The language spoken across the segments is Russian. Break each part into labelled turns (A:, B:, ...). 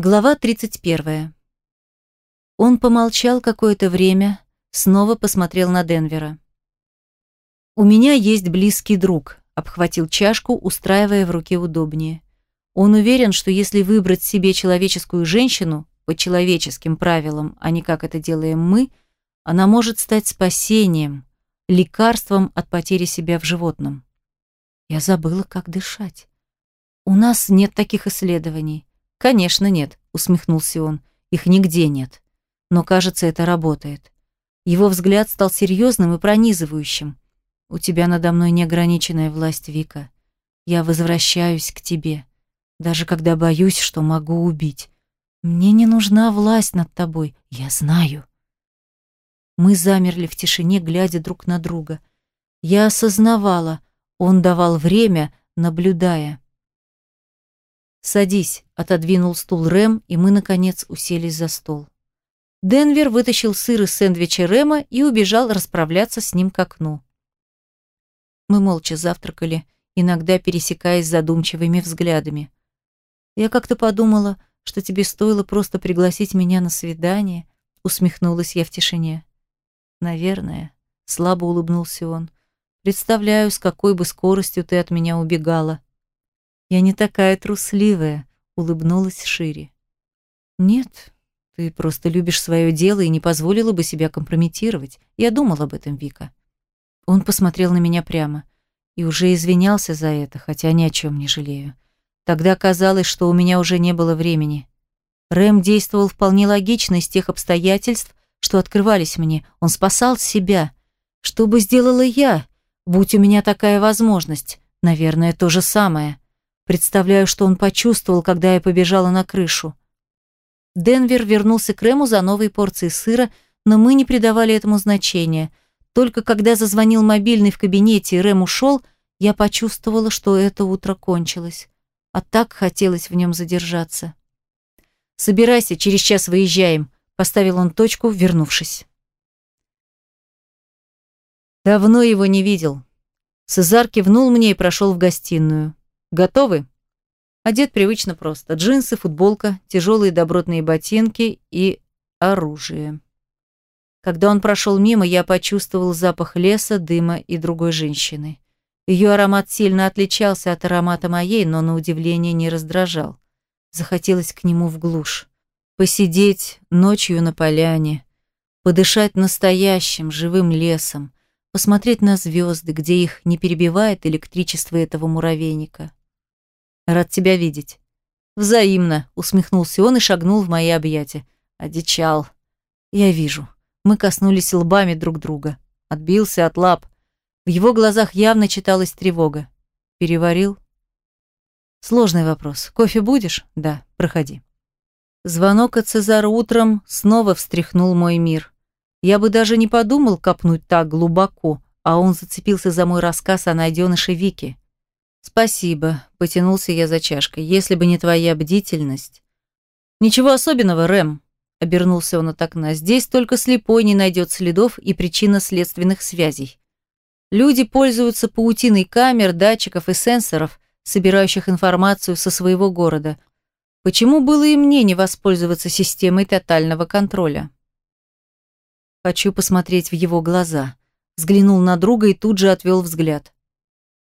A: Глава 31. Он помолчал какое-то время, снова посмотрел на Денвера. «У меня есть близкий друг», — обхватил чашку, устраивая в руке удобнее. Он уверен, что если выбрать себе человеческую женщину, по человеческим правилам, а не как это делаем мы, она может стать спасением, лекарством от потери себя в животном. Я забыла, как дышать. У нас нет таких исследований. «Конечно нет», — усмехнулся он. «Их нигде нет. Но, кажется, это работает». Его взгляд стал серьезным и пронизывающим. «У тебя надо мной неограниченная власть, Вика. Я возвращаюсь к тебе, даже когда боюсь, что могу убить. Мне не нужна власть над тобой, я знаю». Мы замерли в тишине, глядя друг на друга. Я осознавала, он давал время, наблюдая. «Садись», — отодвинул стул Рэм, и мы, наконец, уселись за стол. Денвер вытащил сыр из сэндвича Рэма и убежал расправляться с ним к окну. Мы молча завтракали, иногда пересекаясь задумчивыми взглядами. «Я как-то подумала, что тебе стоило просто пригласить меня на свидание», усмехнулась я в тишине. «Наверное», — слабо улыбнулся он. «Представляю, с какой бы скоростью ты от меня убегала». Я не такая трусливая, улыбнулась шире. Нет, ты просто любишь свое дело и не позволила бы себя компрометировать. Я думал об этом, Вика. Он посмотрел на меня прямо и уже извинялся за это, хотя ни о чем не жалею. Тогда казалось, что у меня уже не было времени. Рэм действовал вполне логично из тех обстоятельств, что открывались мне. Он спасал себя. Что бы сделала я, будь у меня такая возможность? Наверное, то же самое. Представляю, что он почувствовал, когда я побежала на крышу. Денвер вернулся к Рэму за новой порцией сыра, но мы не придавали этому значения. Только когда зазвонил мобильный в кабинете и Рэм ушел, я почувствовала, что это утро кончилось. А так хотелось в нем задержаться. «Собирайся, через час выезжаем», — поставил он точку, вернувшись. Давно его не видел. Сезар кивнул мне и прошел в гостиную. Готовы? Одет привычно просто. Джинсы, футболка, тяжелые добротные ботинки и оружие. Когда он прошел мимо, я почувствовал запах леса, дыма и другой женщины. Ее аромат сильно отличался от аромата моей, но на удивление не раздражал. Захотелось к нему в глушь. Посидеть ночью на поляне, подышать настоящим, живым лесом, посмотреть на звезды, где их не перебивает электричество этого муравейника. Рад тебя видеть. Взаимно, усмехнулся он и шагнул в мои объятия. Одичал. Я вижу. Мы коснулись лбами друг друга. Отбился от лап. В его глазах явно читалась тревога. Переварил? Сложный вопрос. Кофе будешь? Да, проходи. Звонок от Цезара утром снова встряхнул мой мир. Я бы даже не подумал копнуть так глубоко, а он зацепился за мой рассказ о найденыше Вики. «Спасибо», — потянулся я за чашкой. «Если бы не твоя бдительность...» «Ничего особенного, Рэм», — обернулся он от окна. «Здесь только слепой не найдет следов и причинно-следственных связей. Люди пользуются паутиной камер, датчиков и сенсоров, собирающих информацию со своего города. Почему было и мне не воспользоваться системой тотального контроля?» Хочу посмотреть в его глаза. Взглянул на друга и тут же отвел взгляд.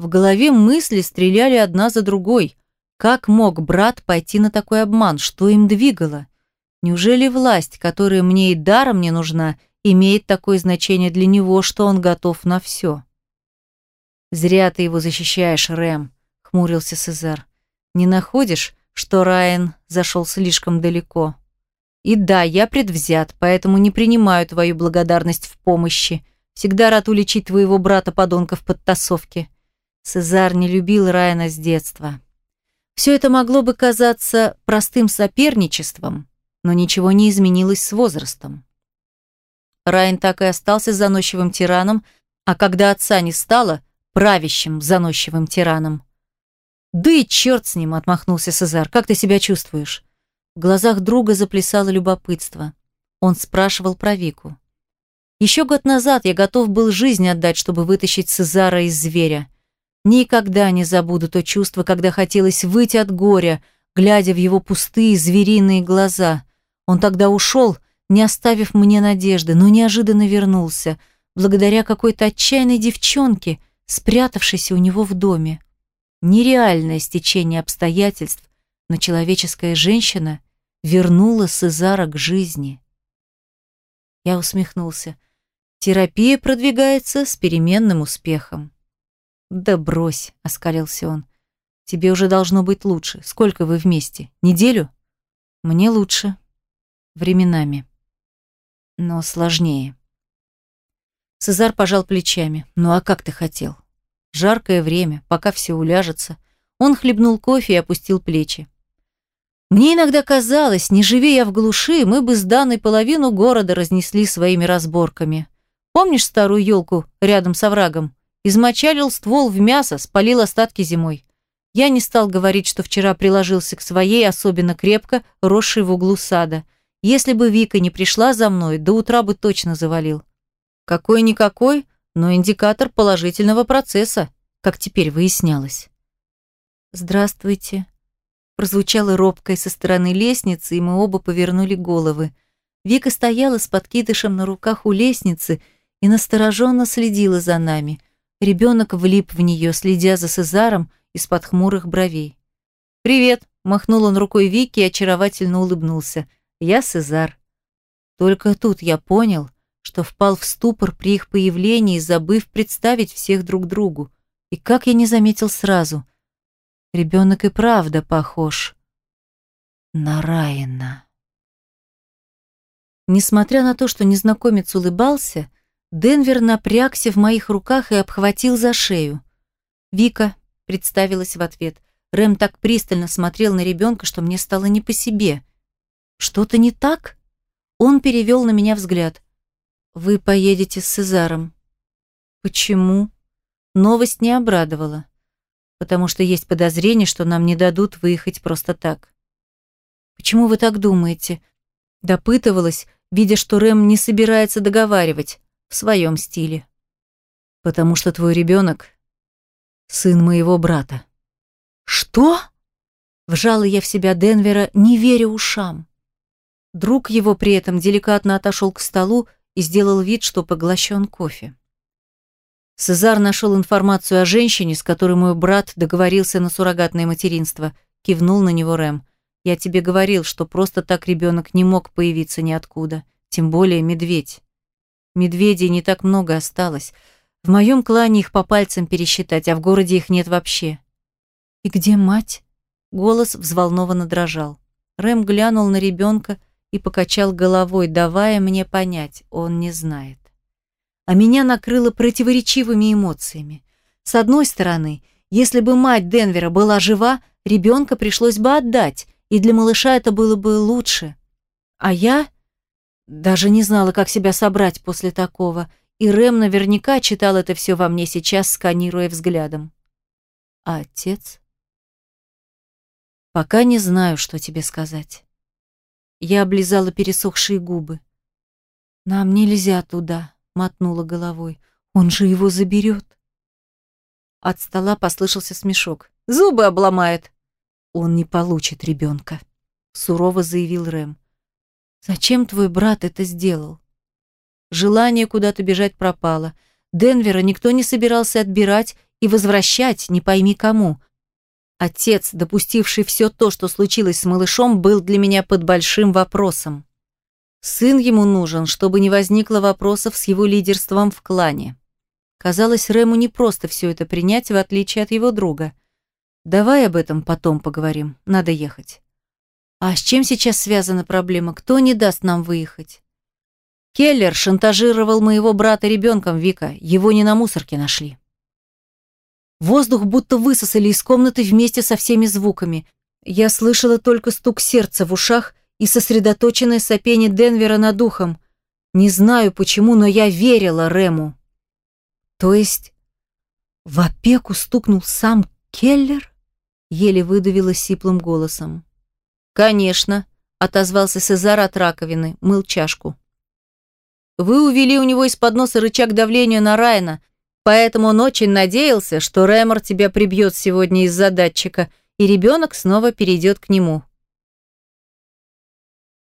A: В голове мысли стреляли одна за другой. Как мог брат пойти на такой обман? Что им двигало? Неужели власть, которая мне и даром не нужна, имеет такое значение для него, что он готов на все? «Зря ты его защищаешь, Рэм», — хмурился Сезар. «Не находишь, что Райан зашел слишком далеко?» «И да, я предвзят, поэтому не принимаю твою благодарность в помощи. Всегда рад уличить твоего брата-подонка в подтасовке. Цезар не любил Райана с детства. Все это могло бы казаться простым соперничеством, но ничего не изменилось с возрастом. Райан так и остался заносчивым тираном, а когда отца не стало, правящим заносчивым тираном. «Да и черт с ним!» — отмахнулся Цезар. «Как ты себя чувствуешь?» В глазах друга заплясало любопытство. Он спрашивал про Вику. Еще год назад я готов был жизнь отдать, чтобы вытащить Цезара из зверя. Никогда не забуду то чувство, когда хотелось выйти от горя, глядя в его пустые звериные глаза. Он тогда ушел, не оставив мне надежды, но неожиданно вернулся, благодаря какой-то отчаянной девчонке, спрятавшейся у него в доме. Нереальное стечение обстоятельств, но человеческая женщина вернула Сезара к жизни. Я усмехнулся. Терапия продвигается с переменным успехом. «Да брось», — оскалился он. «Тебе уже должно быть лучше. Сколько вы вместе? Неделю?» «Мне лучше. Временами. Но сложнее». Цезар пожал плечами. «Ну а как ты хотел?» Жаркое время, пока все уляжется. Он хлебнул кофе и опустил плечи. Мне иногда казалось, не живи я в глуши, мы бы с данной половину города разнесли своими разборками. Помнишь старую елку рядом с оврагом? Измочалил ствол в мясо, спалил остатки зимой. Я не стал говорить, что вчера приложился к своей, особенно крепко, росшей в углу сада. Если бы Вика не пришла за мной, до утра бы точно завалил. Какой-никакой, но индикатор положительного процесса, как теперь выяснялось. «Здравствуйте», прозвучало робкое со стороны лестницы, и мы оба повернули головы. Вика стояла с подкидышем на руках у лестницы и настороженно следила за нами. Ребенок влип в нее, следя за Сезаром из-под хмурых бровей. «Привет!» – махнул он рукой Вики и очаровательно улыбнулся. «Я Сезар». Только тут я понял, что впал в ступор при их появлении, забыв представить всех друг другу. И как я не заметил сразу – Ребенок и правда похож на Райана. Несмотря на то, что незнакомец улыбался, Денвер напрягся в моих руках и обхватил за шею. «Вика», — представилась в ответ. Рэм так пристально смотрел на ребенка, что мне стало не по себе. «Что-то не так?» Он перевел на меня взгляд. «Вы поедете с Сезаром». «Почему?» Новость не обрадовала потому что есть подозрение, что нам не дадут выехать просто так. Почему вы так думаете? Допытывалась, видя, что Рэм не собирается договаривать в своем стиле. Потому что твой ребенок — сын моего брата. Что? Вжала я в себя Денвера, не веря ушам. Друг его при этом деликатно отошел к столу и сделал вид, что поглощен кофе. Сезар нашел информацию о женщине, с которой мой брат договорился на суррогатное материнство. Кивнул на него Рэм. Я тебе говорил, что просто так ребенок не мог появиться ниоткуда. Тем более медведь. Медведей не так много осталось. В моем клане их по пальцам пересчитать, а в городе их нет вообще. «И где мать?» Голос взволнованно дрожал. Рэм глянул на ребенка и покачал головой, давая мне понять, он не знает а меня накрыло противоречивыми эмоциями. С одной стороны, если бы мать Денвера была жива, ребенка пришлось бы отдать, и для малыша это было бы лучше. А я даже не знала, как себя собрать после такого, и Рэм наверняка читал это все во мне сейчас, сканируя взглядом. А отец? Пока не знаю, что тебе сказать. Я облизала пересохшие губы. Нам нельзя туда мотнула головой. Он же его заберет. От стола послышался смешок. Зубы обломает. Он не получит ребенка, сурово заявил Рэм. Зачем твой брат это сделал? Желание куда-то бежать пропало. Денвера никто не собирался отбирать и возвращать, не пойми кому. Отец, допустивший все то, что случилось с малышом, был для меня под большим вопросом. Сын ему нужен, чтобы не возникло вопросов с его лидерством в клане. Казалось, Рему не просто все это принять, в отличие от его друга. Давай об этом потом поговорим, надо ехать. А с чем сейчас связана проблема? Кто не даст нам выехать? Келлер шантажировал моего брата ребенком, Вика. Его не на мусорке нашли. Воздух будто высосали из комнаты вместе со всеми звуками. Я слышала только стук сердца в ушах и сосредоточенное сопение Денвера над духом. Не знаю почему, но я верила Рему. То есть в опеку стукнул сам Келлер? Еле выдавила сиплым голосом. Конечно, отозвался Сезар от раковины, мыл чашку. Вы увели у него из-под носа рычаг давления на Райана, поэтому он очень надеялся, что Рэмор тебя прибьет сегодня из-за датчика и ребенок снова перейдет к нему.